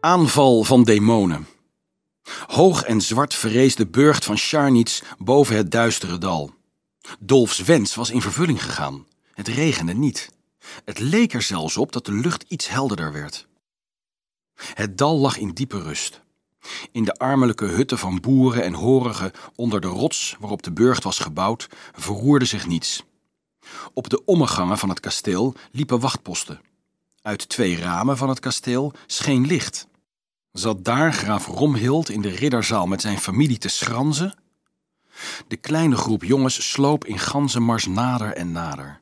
Aanval van demonen. Hoog en zwart verrees de burcht van Scharnitz boven het duistere dal. Dolfs wens was in vervulling gegaan. Het regende niet. Het leek er zelfs op dat de lucht iets helderder werd. Het dal lag in diepe rust. In de armelijke hutten van boeren en horigen onder de rots waarop de burcht was gebouwd, verroerde zich niets. Op de ommegangen van het kasteel liepen wachtposten. Uit twee ramen van het kasteel scheen licht. Zat daar graaf Romhild in de ridderzaal met zijn familie te schranzen? De kleine groep jongens sloop in ganzenmars nader en nader.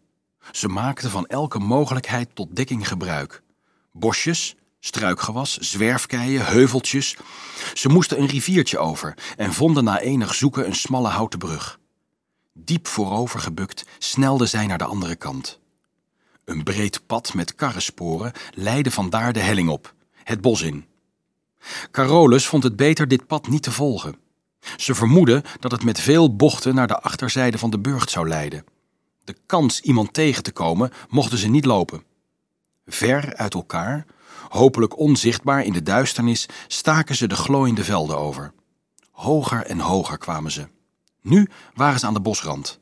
Ze maakten van elke mogelijkheid tot dekking gebruik. Bosjes, struikgewas, zwerfkeien, heuveltjes. Ze moesten een riviertje over en vonden na enig zoeken een smalle houten brug. Diep voorover gebukt snelden zij naar de andere kant. Een breed pad met karrensporen leidde vandaar de helling op, het bos in. Carolus vond het beter dit pad niet te volgen. Ze vermoedde dat het met veel bochten naar de achterzijde van de burcht zou leiden. De kans iemand tegen te komen mochten ze niet lopen. Ver uit elkaar, hopelijk onzichtbaar in de duisternis, staken ze de glooiende velden over. Hoger en hoger kwamen ze. Nu waren ze aan de bosrand.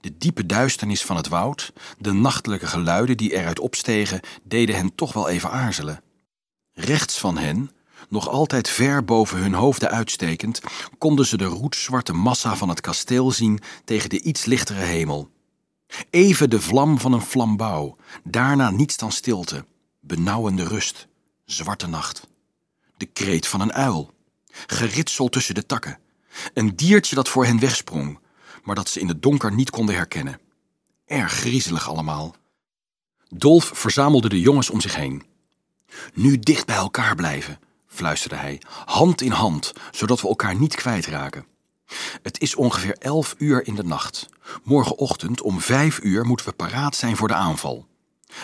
De diepe duisternis van het woud, de nachtelijke geluiden die eruit opstegen, deden hen toch wel even aarzelen. Rechts van hen, nog altijd ver boven hun hoofden uitstekend, konden ze de roetzwarte massa van het kasteel zien tegen de iets lichtere hemel. Even de vlam van een flambouw, daarna niets dan stilte, benauwende rust, zwarte nacht. De kreet van een uil, geritsel tussen de takken, een diertje dat voor hen wegsprong, maar dat ze in het donker niet konden herkennen. Erg griezelig allemaal. Dolf verzamelde de jongens om zich heen. Nu dicht bij elkaar blijven, fluisterde hij, hand in hand, zodat we elkaar niet kwijtraken. Het is ongeveer elf uur in de nacht. Morgenochtend om vijf uur moeten we paraat zijn voor de aanval.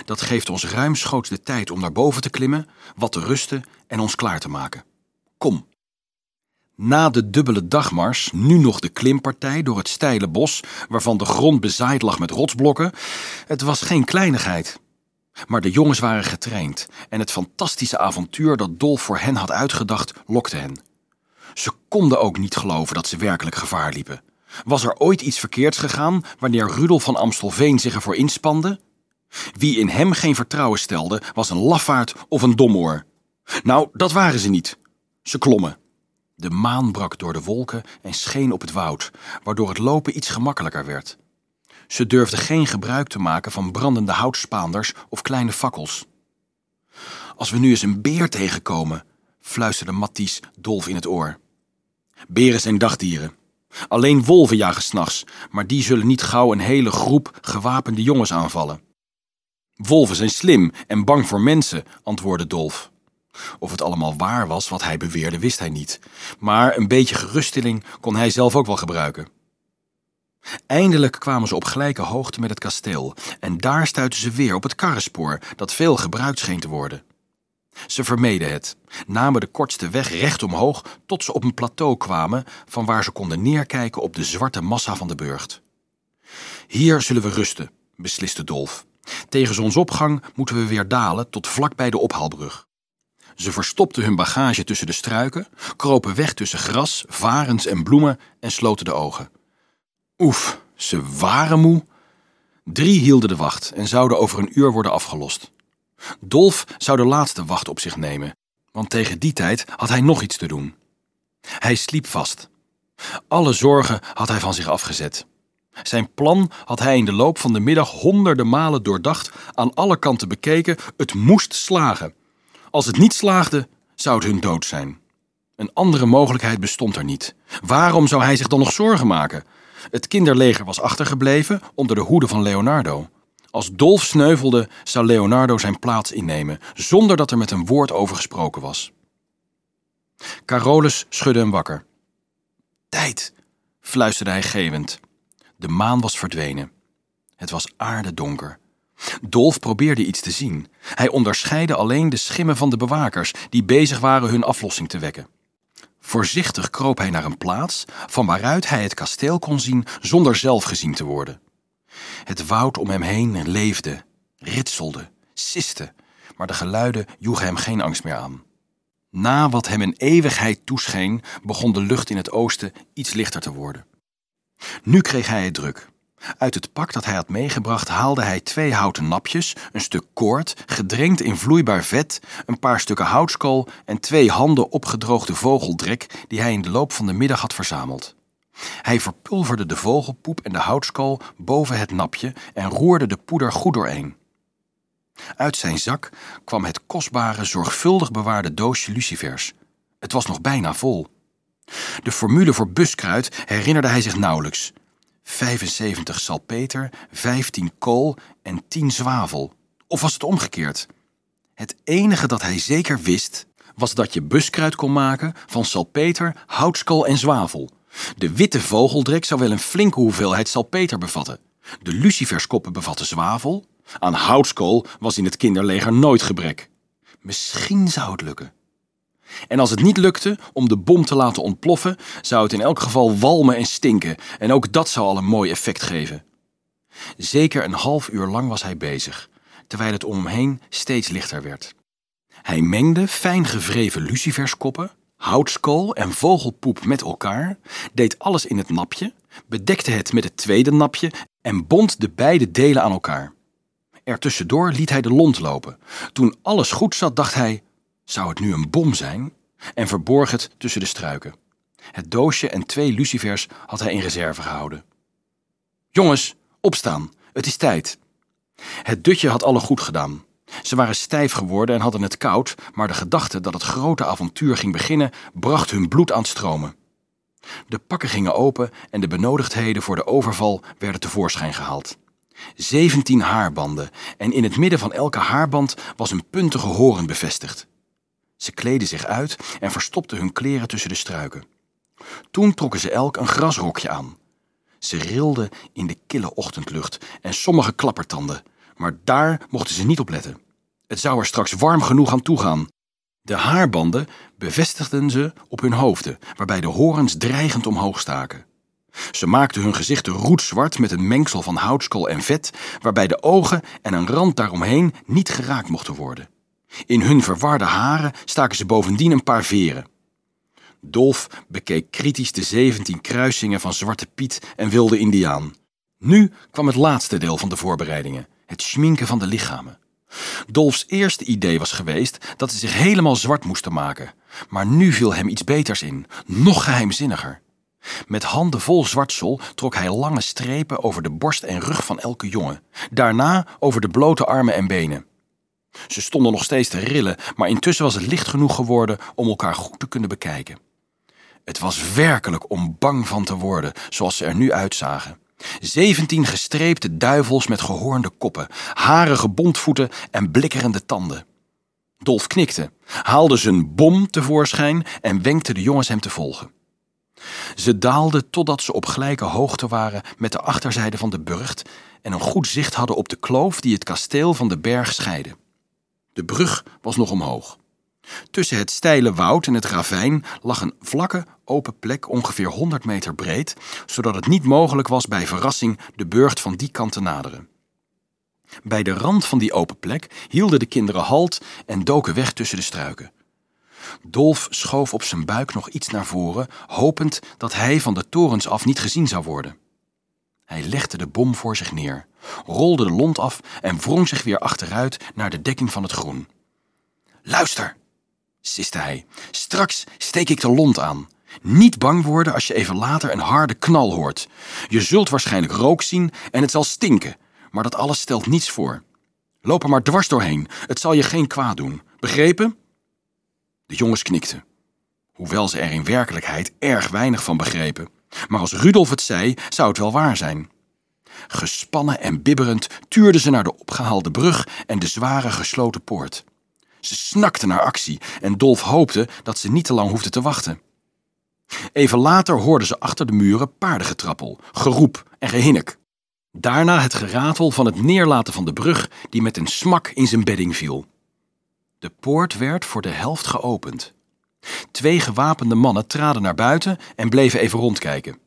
Dat geeft ons ruimschoots de tijd om naar boven te klimmen, wat te rusten en ons klaar te maken. Kom. Na de dubbele dagmars, nu nog de klimpartij door het steile bos, waarvan de grond bezaaid lag met rotsblokken. Het was geen kleinigheid. Maar de jongens waren getraind en het fantastische avontuur dat Dolf voor hen had uitgedacht lokte hen. Ze konden ook niet geloven dat ze werkelijk gevaar liepen. Was er ooit iets verkeerds gegaan wanneer Rudolf van Amstelveen zich ervoor inspande? Wie in hem geen vertrouwen stelde, was een lafaard of een domoor. Nou, dat waren ze niet. Ze klommen. De maan brak door de wolken en scheen op het woud, waardoor het lopen iets gemakkelijker werd. Ze durfden geen gebruik te maken van brandende houtspaanders of kleine fakkels. Als we nu eens een beer tegenkomen, fluisterde Matties Dolf in het oor. Beren zijn dagdieren. Alleen wolven jagen s'nachts, maar die zullen niet gauw een hele groep gewapende jongens aanvallen. Wolven zijn slim en bang voor mensen, antwoordde Dolf. Of het allemaal waar was wat hij beweerde, wist hij niet. Maar een beetje geruststelling kon hij zelf ook wel gebruiken. Eindelijk kwamen ze op gelijke hoogte met het kasteel en daar stuitten ze weer op het karrenspoor dat veel gebruikt scheen te worden. Ze vermeden het, namen de kortste weg recht omhoog tot ze op een plateau kwamen van waar ze konden neerkijken op de zwarte massa van de burcht. Hier zullen we rusten, besliste Dolf. Tegen zonsopgang moeten we weer dalen tot vlak bij de ophaalbrug. Ze verstopten hun bagage tussen de struiken, kropen weg tussen gras, varens en bloemen en sloten de ogen. Oef, ze waren moe. Drie hielden de wacht en zouden over een uur worden afgelost. Dolf zou de laatste wacht op zich nemen, want tegen die tijd had hij nog iets te doen. Hij sliep vast. Alle zorgen had hij van zich afgezet. Zijn plan had hij in de loop van de middag honderden malen doordacht, aan alle kanten bekeken. Het moest slagen. Als het niet slaagde, zou het hun dood zijn. Een andere mogelijkheid bestond er niet. Waarom zou hij zich dan nog zorgen maken? Het kinderleger was achtergebleven onder de hoede van Leonardo. Als Dolf sneuvelde, zou Leonardo zijn plaats innemen, zonder dat er met een woord over gesproken was. Carolus schudde hem wakker. Tijd, fluisterde hij geeuwend. De maan was verdwenen. Het was aardedonker. Dolf probeerde iets te zien. Hij onderscheidde alleen de schimmen van de bewakers die bezig waren hun aflossing te wekken. Voorzichtig kroop hij naar een plaats van waaruit hij het kasteel kon zien zonder zelf gezien te worden. Het woud om hem heen leefde, ritselde, siste, maar de geluiden joegen hem geen angst meer aan. Na wat hem een eeuwigheid toescheen, begon de lucht in het oosten iets lichter te worden. Nu kreeg hij het druk. Uit het pak dat hij had meegebracht haalde hij twee houten napjes, een stuk koord, gedrenkt in vloeibaar vet, een paar stukken houtskool en twee handen opgedroogde vogeldrek die hij in de loop van de middag had verzameld. Hij verpulverde de vogelpoep en de houtskool boven het napje en roerde de poeder goed doorheen. Uit zijn zak kwam het kostbare, zorgvuldig bewaarde doosje lucifers. Het was nog bijna vol. De formule voor buskruid herinnerde hij zich nauwelijks. 75 salpeter, 15 kool en 10 zwavel. Of was het omgekeerd? Het enige dat hij zeker wist, was dat je buskruid kon maken van salpeter, houtskool en zwavel. De witte vogeldrek zou wel een flinke hoeveelheid salpeter bevatten. De luciferskoppen bevatten zwavel. Aan houtskool was in het kinderleger nooit gebrek. Misschien zou het lukken. En als het niet lukte om de bom te laten ontploffen, zou het in elk geval walmen en stinken, en ook dat zou al een mooi effect geven. Zeker een half uur lang was hij bezig, terwijl het om hem heen steeds lichter werd. Hij mengde fijn gevreven luciferskoppen, houtskool en vogelpoep met elkaar, deed alles in het napje, bedekte het met het tweede napje en bond de beide delen aan elkaar. Ertussendoor liet hij de lont lopen. Toen alles goed zat, dacht hij: zou het nu een bom zijn? En verborg het tussen de struiken. Het doosje en twee lucifers had hij in reserve gehouden. Jongens, opstaan, het is tijd. Het dutje had alle goed gedaan. Ze waren stijf geworden en hadden het koud, maar de gedachte dat het grote avontuur ging beginnen bracht hun bloed aan het stromen. De pakken gingen open en de benodigdheden voor de overval werden tevoorschijn gehaald. Zeventien haarbanden en in het midden van elke haarband was een puntige horen bevestigd. Ze kleden zich uit en verstopten hun kleren tussen de struiken. Toen trokken ze elk een grasrokje aan. Ze rilden in de kille ochtendlucht en sommige klappertanden, maar daar mochten ze niet op letten. Het zou er straks warm genoeg aan toegaan. De haarbanden bevestigden ze op hun hoofden, waarbij de horens dreigend omhoog staken. Ze maakten hun gezichten roetzwart met een mengsel van houtskool en vet, waarbij de ogen en een rand daaromheen niet geraakt mochten worden. In hun verwarde haren staken ze bovendien een paar veren. Dolf bekeek kritisch de zeventien kruisingen van Zwarte Piet en Wilde Indiaan. Nu kwam het laatste deel van de voorbereidingen, het schminken van de lichamen. Dolfs eerste idee was geweest dat ze zich helemaal zwart moesten maken. Maar nu viel hem iets beters in, nog geheimzinniger. Met handen vol zwartsel trok hij lange strepen over de borst en rug van elke jongen. Daarna over de blote armen en benen. Ze stonden nog steeds te rillen, maar intussen was het licht genoeg geworden om elkaar goed te kunnen bekijken. Het was werkelijk om bang van te worden, zoals ze er nu uitzagen. Zeventien gestreepte duivels met gehoornde koppen, harige bontvoeten en blikkerende tanden. Dolf knikte, haalde zijn bom tevoorschijn en wenkte de jongens hem te volgen. Ze daalden totdat ze op gelijke hoogte waren met de achterzijde van de burcht en een goed zicht hadden op de kloof die het kasteel van de berg scheidde. De brug was nog omhoog. Tussen het steile woud en het ravijn lag een vlakke, open plek ongeveer 100 meter breed, zodat het niet mogelijk was bij verrassing de burcht van die kant te naderen. Bij de rand van die open plek hielden de kinderen halt en doken weg tussen de struiken. Dolf schoof op zijn buik nog iets naar voren, hopend dat hij van de torens af niet gezien zou worden. Hij legde de bom voor zich neer, rolde de lont af en wrong zich weer achteruit naar de dekking van het groen. Luister, siste hij. Straks steek ik de lont aan. Niet bang worden als je even later een harde knal hoort. Je zult waarschijnlijk rook zien en het zal stinken, maar dat alles stelt niets voor. Loop er maar dwars doorheen, het zal je geen kwaad doen. Begrepen? De jongens knikten, hoewel ze er in werkelijkheid erg weinig van begrepen. Maar als Rudolf het zei, zou het wel waar zijn. Gespannen en bibberend tuurden ze naar de opgehaalde brug en de zware gesloten poort. Ze snakten naar actie en Dolf hoopte dat ze niet te lang hoefden te wachten. Even later hoorden ze achter de muren paardengetrappel, geroep en gehinnik. Daarna het geratel van het neerlaten van de brug die met een smak in zijn bedding viel. De poort werd voor de helft geopend. Twee gewapende mannen traden naar buiten en bleven even rondkijken.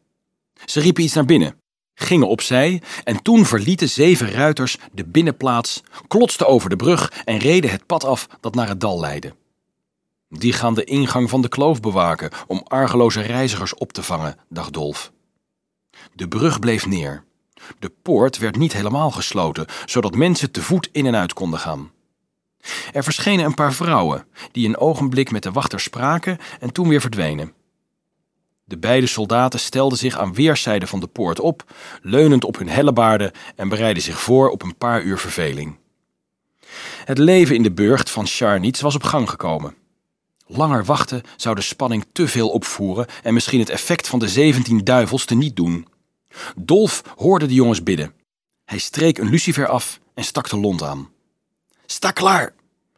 Ze riepen iets naar binnen, gingen opzij en toen verlieten zeven ruiters de binnenplaats, klotsten over de brug en reden het pad af dat naar het dal leidde. Die gaan de ingang van de kloof bewaken om argeloze reizigers op te vangen, dacht Dolf. De brug bleef neer. De poort werd niet helemaal gesloten, zodat mensen te voet in en uit konden gaan. Er verschenen een paar vrouwen, die een ogenblik met de wachter spraken en toen weer verdwenen. De beide soldaten stelden zich aan weerszijden van de poort op, leunend op hun hellebaarden en bereidden zich voor op een paar uur verveling. Het leven in de burcht van Scharnitz was op gang gekomen. Langer wachten zou de spanning te veel opvoeren en misschien het effect van de zeventien duivels te niet doen. Dolf hoorde de jongens bidden. Hij streek een lucifer af en stak de lont aan. Sta klaar,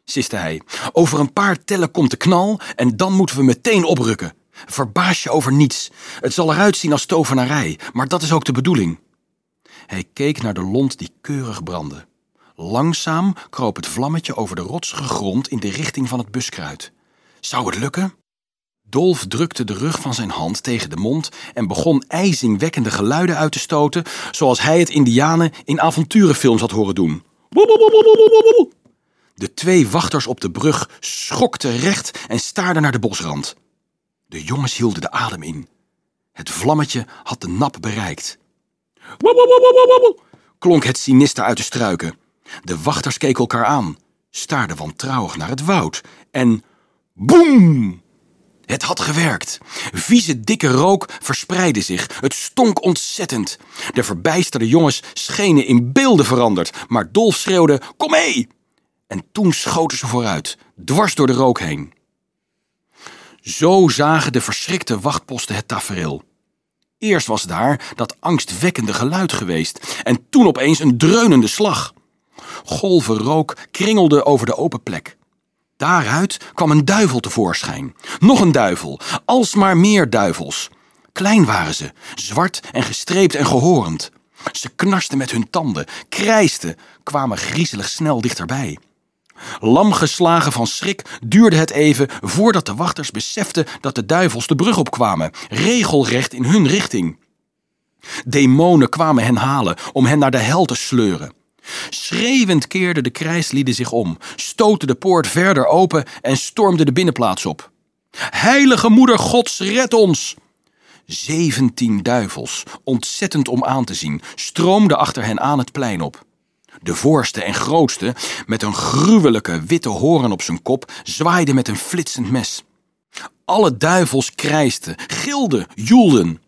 siste hij. Over een paar tellen komt de knal en dan moeten we meteen oprukken. Verbaas je over niets. Het zal eruit zien als tovenarij, maar dat is ook de bedoeling. Hij keek naar de lont die keurig brandde. Langzaam kroop het vlammetje over de rotsige grond in de richting van het buskruid. Zou het lukken? Dolf drukte de rug van zijn hand tegen de mond en begon ijzingwekkende geluiden uit te stoten, zoals hij het Indianen in avonturenfilms had horen doen. De twee wachters op de brug schokten recht en staarden naar de bosrand. De jongens hielden de adem in. Het vlammetje had de nap bereikt. klonk het sinister uit de struiken. De wachters keken elkaar aan, staarden wantrouwig naar het woud en boem! Het had gewerkt. Vieze, dikke rook verspreidde zich. Het stonk ontzettend. De verbijsterde jongens schenen in beelden veranderd, maar Dolf schreeuwde: Kom mee! En toen schoten ze vooruit, dwars door de rook heen. Zo zagen de verschrikte wachtposten het tafereel. Eerst was daar dat angstwekkende geluid geweest en toen opeens een dreunende slag. Golven rook kringelden over de open plek. Daaruit kwam een duivel tevoorschijn. Nog een duivel, alsmaar meer duivels. Klein waren ze, zwart en gestreept en gehorend. Ze knarsten met hun tanden, krijsten, kwamen griezelig snel dichterbij. Lam geslagen van schrik duurde het even voordat de wachters beseften dat de duivels de brug opkwamen, regelrecht in hun richting. Demonen kwamen hen halen om hen naar de hel te sleuren. Schreeuwend keerden de krijgslieden zich om, stoten de poort verder open en stormden de binnenplaats op. Heilige Moeder Gods, red ons! Zeventien duivels, ontzettend om aan te zien, stroomden achter hen aan het plein op. De voorste en grootste, met een gruwelijke witte horen op zijn kop, zwaaide met een flitsend mes. Alle duivels krijsten, gilden, joelden.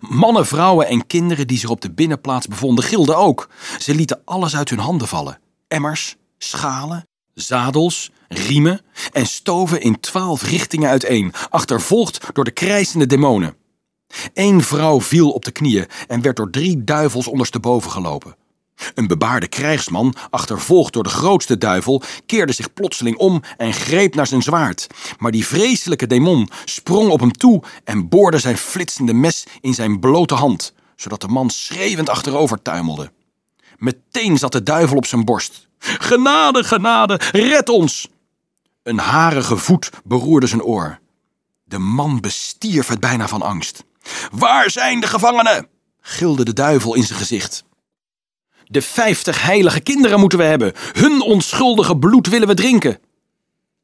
Mannen, vrouwen en kinderen die zich op de binnenplaats bevonden, gilden ook. Ze lieten alles uit hun handen vallen: emmers, schalen, zadels, riemen en stoven in twaalf richtingen uiteen, achtervolgd door de krijsende demonen. Eén vrouw viel op de knieën en werd door drie duivels ondersteboven gelopen. Een bebaarde krijgsman, achtervolgd door de grootste duivel, keerde zich plotseling om en greep naar zijn zwaard. Maar die vreselijke demon sprong op hem toe en boorde zijn flitsende mes in zijn blote hand, zodat de man schreeuwend achterover tuimelde. Meteen zat de duivel op zijn borst. Genade, genade, red ons! Een harige voet beroerde zijn oor. De man bestierf het bijna van angst. Waar zijn de gevangenen? gilde de duivel in zijn gezicht. De vijftig heilige kinderen moeten we hebben. Hun onschuldige bloed willen we drinken.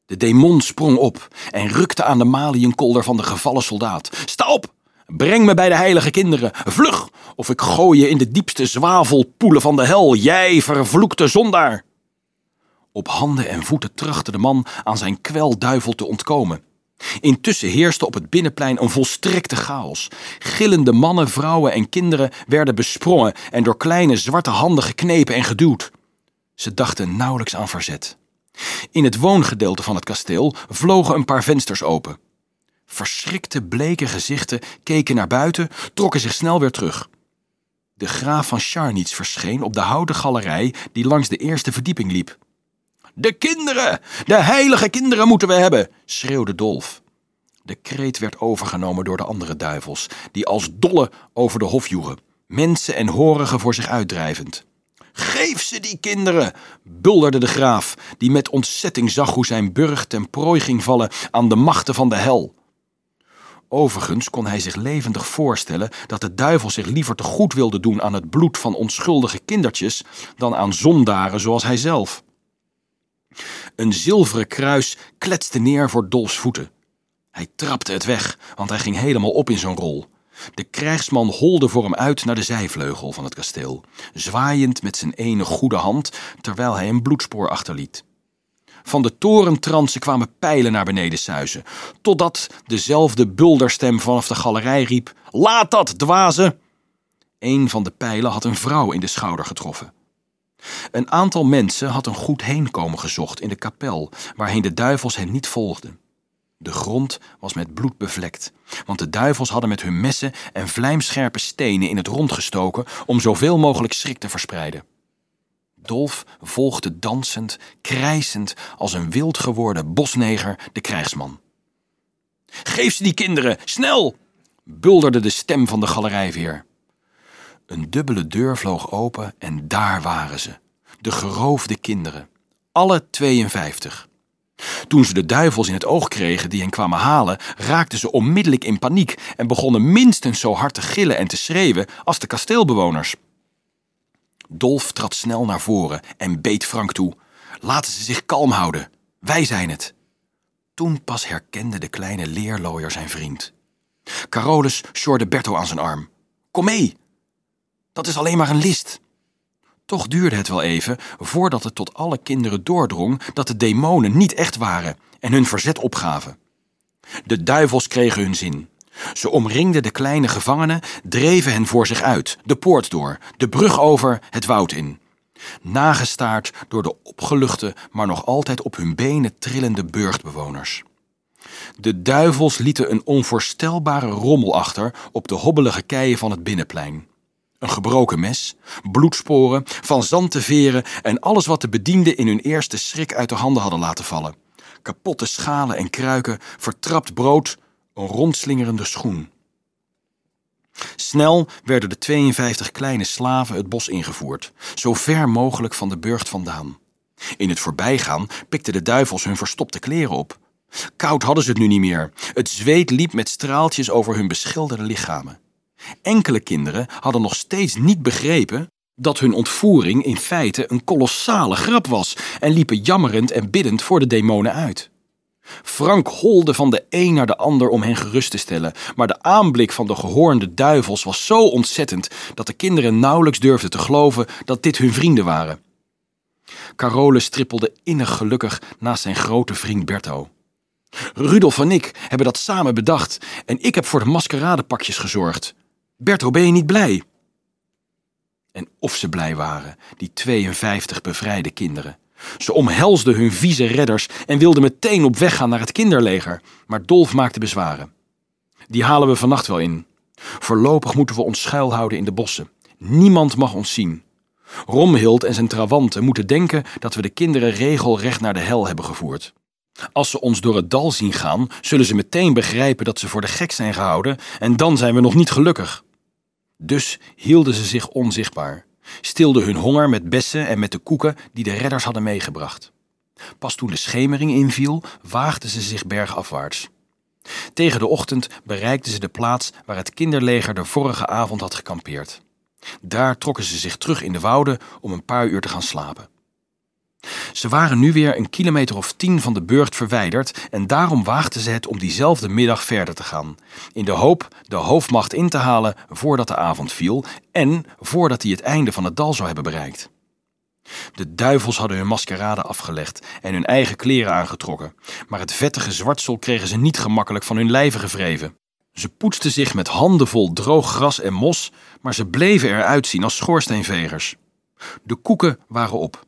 De demon sprong op en rukte aan de maliënkolder van de gevallen soldaat. Sta op! Breng me bij de heilige kinderen. Vlug! Of ik gooi je in de diepste zwavelpoelen van de hel. Jij vervloekte zondaar! Op handen en voeten trachtte de man aan zijn kwelduivel te ontkomen. Intussen heerste op het binnenplein een volstrekte chaos. Gillende mannen, vrouwen en kinderen werden besprongen en door kleine zwarte handen geknepen en geduwd. Ze dachten nauwelijks aan verzet. In het woongedeelte van het kasteel vlogen een paar vensters open. Verschrikte bleke gezichten keken naar buiten, trokken zich snel weer terug. De graaf van Scharnitz verscheen op de houten galerij die langs de eerste verdieping liep. De kinderen! De heilige kinderen moeten we hebben! schreeuwde Dolf. De kreet werd overgenomen door de andere duivels, die als dolle over de hof joegen, mensen en horigen voor zich uitdrijvend. Geef ze die kinderen! bulderde de graaf, die met ontzetting zag hoe zijn burg ten prooi ging vallen aan de machten van de hel. Overigens kon hij zich levendig voorstellen dat de duivel zich liever te goed wilde doen aan het bloed van onschuldige kindertjes dan aan zondaren zoals hij zelf. Een zilveren kruis kletste neer voor Dolfs voeten. Hij trapte het weg, want hij ging helemaal op in zijn rol. De krijgsman holde voor hem uit naar de zijvleugel van het kasteel, zwaaiend met zijn ene goede hand terwijl hij een bloedspoor achterliet. Van de torentransen kwamen pijlen naar beneden suizen, totdat dezelfde bulderstem vanaf de galerij riep: Laat dat, dwaze! Een van de pijlen had een vrouw in de schouder getroffen. Een aantal mensen had een goed heenkomen gezocht in de kapel, waarheen de duivels hen niet volgden. De grond was met bloed bevlekt, want de duivels hadden met hun messen en vlijmscherpe stenen in het rond gestoken om zoveel mogelijk schrik te verspreiden. Dolf volgde dansend, krijsend als een wild geworden bosneger de krijgsman. Geef ze die kinderen, snel! bulderde de stem van de galerij weer. Een dubbele deur vloog open en daar waren ze, de geroofde kinderen, alle 52. Toen ze de duivels in het oog kregen die hen kwamen halen, raakten ze onmiddellijk in paniek en begonnen minstens zo hard te gillen en te schreeuwen als de kasteelbewoners. Dolf trad snel naar voren en beet Frank toe. Laten ze zich kalm houden. Wij zijn het. Toen pas herkende de kleine leerlooier zijn vriend. Carolus sjorde Berto aan zijn arm. Kom mee. Dat is alleen maar een list. Toch duurde het wel even voordat het tot alle kinderen doordrong dat de demonen niet echt waren en hun verzet opgaven. De duivels kregen hun zin. Ze omringden de kleine gevangenen, dreven hen voor zich uit, de poort door, de brug over, het woud in. Nagestaard door de opgeluchte, maar nog altijd op hun benen trillende burchtbewoners. De duivels lieten een onvoorstelbare rommel achter op de hobbelige keien van het binnenplein. Een gebroken mes, bloedsporen, van zand te veren en alles wat de bedienden in hun eerste schrik uit de handen hadden laten vallen. Kapotte schalen en kruiken, vertrapt brood, een rondslingerende schoen. Snel werden de 52 kleine slaven het bos ingevoerd, zo ver mogelijk van de burcht vandaan. In het voorbijgaan pikten de duivels hun verstopte kleren op. Koud hadden ze het nu niet meer. Het zweet liep met straaltjes over hun beschilderde lichamen. Enkele kinderen hadden nog steeds niet begrepen dat hun ontvoering in feite een kolossale grap was en liepen jammerend en biddend voor de demonen uit. Frank holde van de een naar de ander om hen gerust te stellen, maar de aanblik van de gehoornde duivels was zo ontzettend dat de kinderen nauwelijks durfden te geloven dat dit hun vrienden waren. Carolus trippelde innig gelukkig naast zijn grote vriend Berto. Rudolf en ik hebben dat samen bedacht en ik heb voor de maskeradepakjes gezorgd. Berto, ben je niet blij? En of ze blij waren, die 52 bevrijde kinderen. Ze omhelsden hun vieze redders en wilden meteen op weg gaan naar het kinderleger, maar Dolf maakte bezwaren. Die halen we vannacht wel in. Voorlopig moeten we ons schuilhouden in de bossen. Niemand mag ons zien. Romhild en zijn trawanten moeten denken dat we de kinderen regelrecht naar de hel hebben gevoerd. Als ze ons door het dal zien gaan, zullen ze meteen begrijpen dat ze voor de gek zijn gehouden en dan zijn we nog niet gelukkig. Dus hielden ze zich onzichtbaar stilden hun honger met bessen en met de koeken die de redders hadden meegebracht. Pas toen de schemering inviel, waagden ze zich bergafwaarts. Tegen de ochtend bereikten ze de plaats waar het kinderleger de vorige avond had gekampeerd. Daar trokken ze zich terug in de wouden om een paar uur te gaan slapen. Ze waren nu weer een kilometer of tien van de burcht verwijderd en daarom waagden ze het om diezelfde middag verder te gaan, in de hoop de hoofdmacht in te halen voordat de avond viel en voordat hij het einde van het dal zou hebben bereikt. De duivels hadden hun maskerade afgelegd en hun eigen kleren aangetrokken, maar het vettige zwartsel kregen ze niet gemakkelijk van hun lijven gevreven. Ze poetsten zich met handen vol droog gras en mos, maar ze bleven eruit zien als schoorsteenvegers. De koeken waren op.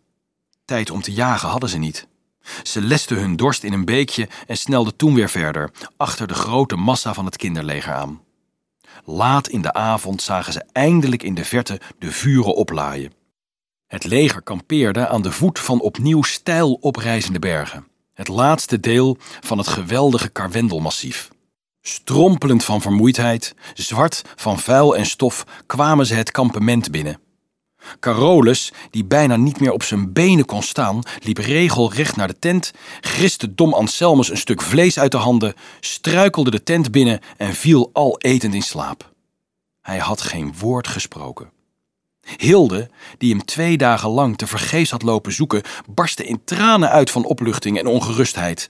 Tijd om te jagen hadden ze niet. Ze lesten hun dorst in een beekje en snelden toen weer verder, achter de grote massa van het kinderleger aan. Laat in de avond zagen ze eindelijk in de verte de vuren oplaaien. Het leger kampeerde aan de voet van opnieuw steil oprijzende bergen, het laatste deel van het geweldige Karwendelmassief. Strompelend van vermoeidheid, zwart van vuil en stof, kwamen ze het kampement binnen. Carolus, die bijna niet meer op zijn benen kon staan, liep regelrecht naar de tent, griste dom Anselmus een stuk vlees uit de handen, struikelde de tent binnen en viel al etend in slaap. Hij had geen woord gesproken. Hilde, die hem twee dagen lang te vergeefs had lopen zoeken, barstte in tranen uit van opluchting en ongerustheid.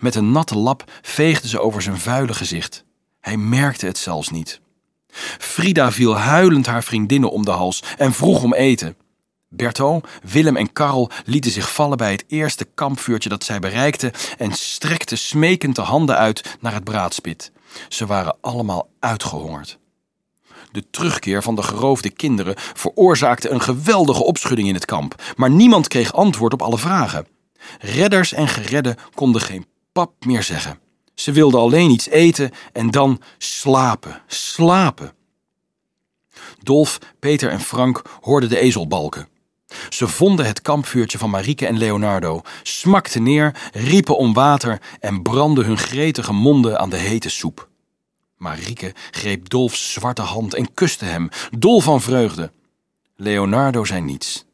Met een natte lap veegde ze over zijn vuile gezicht. Hij merkte het zelfs niet. Frida viel huilend haar vriendinnen om de hals en vroeg om eten. Berto, Willem en Karel lieten zich vallen bij het eerste kampvuurtje dat zij bereikten en strekten smekend de handen uit naar het braadspit. Ze waren allemaal uitgehongerd. De terugkeer van de geroofde kinderen veroorzaakte een geweldige opschudding in het kamp, maar niemand kreeg antwoord op alle vragen. Redders en geredden konden geen pap meer zeggen. Ze wilden alleen iets eten en dan slapen, slapen. Dolf, Peter en Frank hoorden de ezelbalken. Ze vonden het kampvuurtje van Marieke en Leonardo, smakten neer, riepen om water en brandden hun gretige monden aan de hete soep. Marieke greep Dolfs zwarte hand en kuste hem, dol van vreugde. Leonardo zei niets.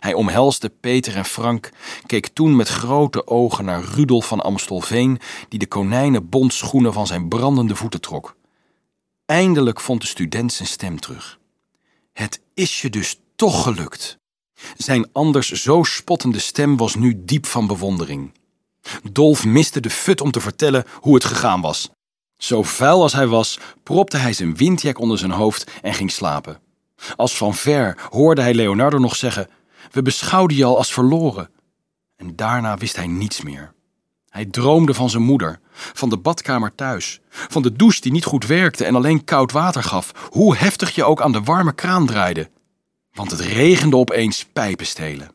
Hij omhelsde Peter en Frank, keek toen met grote ogen naar Rudolf van Amstelveen, die de konijnenbondschoenen van zijn brandende voeten trok. Eindelijk vond de student zijn stem terug. Het is je dus toch gelukt. Zijn anders zo spottende stem was nu diep van bewondering. Dolf miste de fut om te vertellen hoe het gegaan was. Zo vuil als hij was, propte hij zijn windjack onder zijn hoofd en ging slapen. Als van ver hoorde hij Leonardo nog zeggen: We beschouwden je al als verloren. En daarna wist hij niets meer. Hij droomde van zijn moeder, van de badkamer thuis, van de douche die niet goed werkte en alleen koud water gaf, hoe heftig je ook aan de warme kraan draaide. Want het regende opeens pijpenstelen.